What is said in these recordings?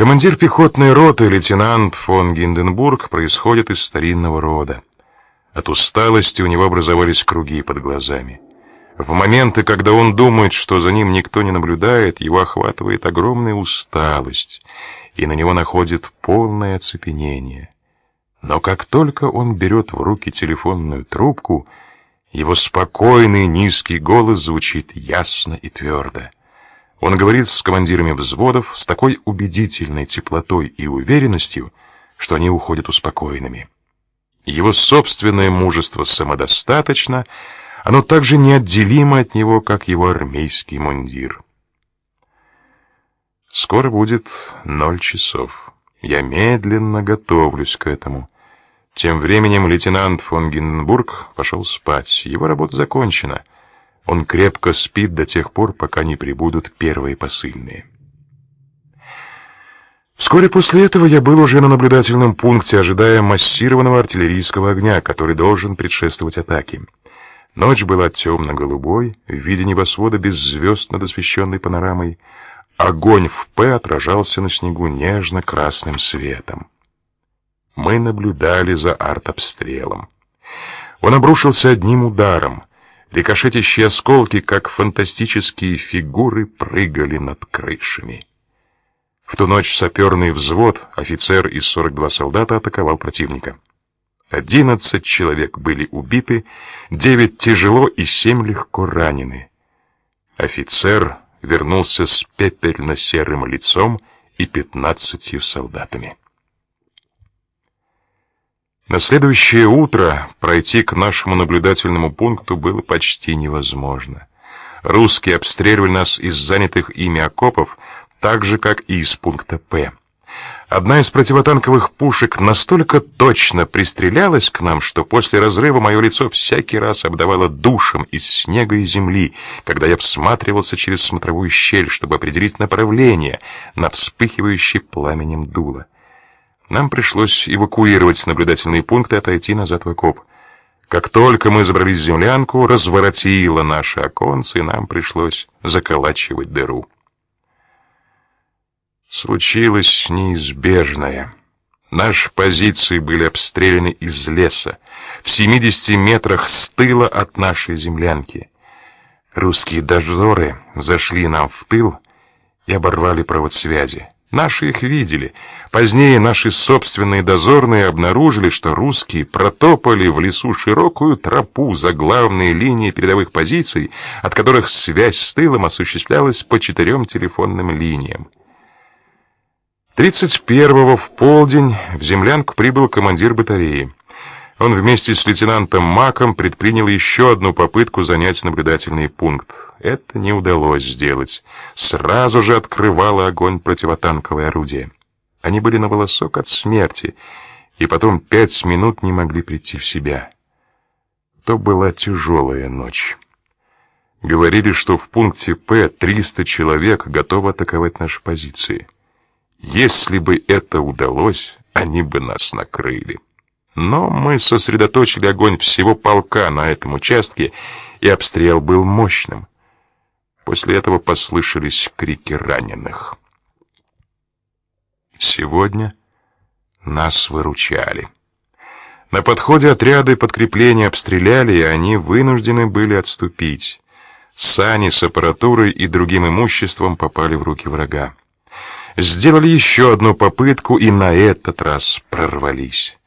Командир пехотной роты, лейтенант фон Гинденбург, происходит из старинного рода. От усталости у него образовались круги под глазами. В моменты, когда он думает, что за ним никто не наблюдает, его охватывает огромная усталость, и на него находит полное оцепенение. Но как только он берет в руки телефонную трубку, его спокойный низкий голос звучит ясно и твердо. Он говорит с командирами взводов с такой убедительной теплотой и уверенностью, что они уходят успокоенными. Его собственное мужество самодостаточно, оно также неотделимо от него, как его армейский мундир. Скоро будет ноль часов. Я медленно готовлюсь к этому. Тем временем лейтенант фон Гинденбург пошел спать. Его работа закончена. Он крепко спит до тех пор, пока не прибудут первые посыльные. Вскоре после этого я был уже на наблюдательном пункте, ожидая массированного артиллерийского огня, который должен предшествовать атаке. Ночь была темно-голубой, в виде небосвода без звезд над освещенной панорамой. Огонь в П отражался на снегу нежно-красным светом мы наблюдали за артобстрелом. Он обрушился одним ударом. Рикошетящие осколки, как фантастические фигуры, прыгали над крышами. В ту ночь саперный взвод, офицер и 42 солдата атаковал противника. Одиннадцать человек были убиты, девять тяжело и семь легко ранены. Офицер вернулся с пепельно-серым лицом и пятнадцатью солдатами. На следующее утро пройти к нашему наблюдательному пункту было почти невозможно. Русские обстреливали нас из занятых ими окопов, так же, как и из пункта П. Одна из противотанковых пушек настолько точно пристрелялась к нам, что после разрыва мое лицо всякий раз обдавало душем из снега и земли, когда я всматривался через смотровую щель, чтобы определить направление на вспыхивающий пламенем дуло. Нам пришлось эвакуировать наблюдательные пункты и отойти назад в окоп. Как только мы забрались в землянку, разворотило наши оконцы, и нам пришлось заколачивать дыру. Случилось неизбежное. Наши позиции были обстреляны из леса, в 70 метрах с тыла от нашей землянки. Русские дозоры зашли нам в тыл и оборвали провод связи. Наши их видели. Позднее наши собственные дозорные обнаружили, что русские протопали в лесу широкую тропу за главные линии передовых позиций, от которых связь с тылом осуществлялась по четырем телефонным линиям. 31-го в полдень в землянку прибыл командир батареи. Он вместе с лейтенантом Маком предпринял еще одну попытку занять наблюдательный пункт. Это не удалось сделать. Сразу же открывало огонь противотанковое орудие. Они были на волосок от смерти, и потом пять минут не могли прийти в себя. То была тяжелая ночь. Говорили, что в пункте П 300 человек готовы атаковать наши позиции. Если бы это удалось, они бы нас накрыли. Но мы сосредоточили огонь всего полка на этом участке, и обстрел был мощным. После этого послышались крики раненых. Сегодня нас выручали. На подходе отряды подкрепления обстреляли, и они вынуждены были отступить. Сани с аппаратурой и другим имуществом попали в руки врага. Сделали еще одну попытку и на этот раз прорвались.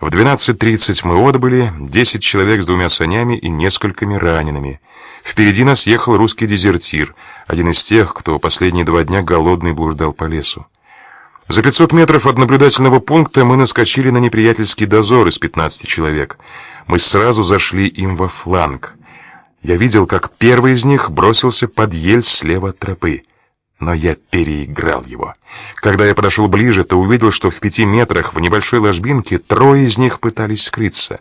В 12.30 мы отбыли, 10 человек с двумя санями и несколькими ранеными. Впереди нас ехал русский дезертир, один из тех, кто последние два дня голодный блуждал по лесу. За 500 метров от наблюдательного пункта мы наскочили на неприятельский дозор из 15 человек. Мы сразу зашли им во фланг. Я видел, как первый из них бросился под ель слева от тропы но я переиграл его. Когда я подошел ближе, то увидел, что в пяти метрах в небольшой ложбинке трое из них пытались скрыться.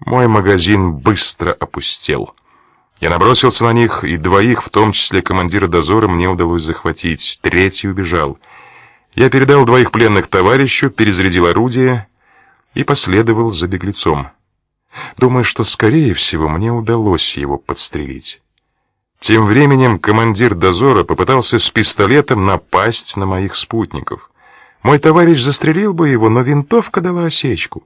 Мой магазин быстро опустел. Я набросился на них, и двоих, в том числе командира дозора, мне удалось захватить. Третий убежал. Я передал двоих пленных товарищу, перезарядил орудие и последовал за беглецом. Думаю, что скорее всего мне удалось его подстрелить. Тем временем командир дозора попытался с пистолетом напасть на моих спутников. Мой товарищ застрелил бы его, но винтовка дала осечку.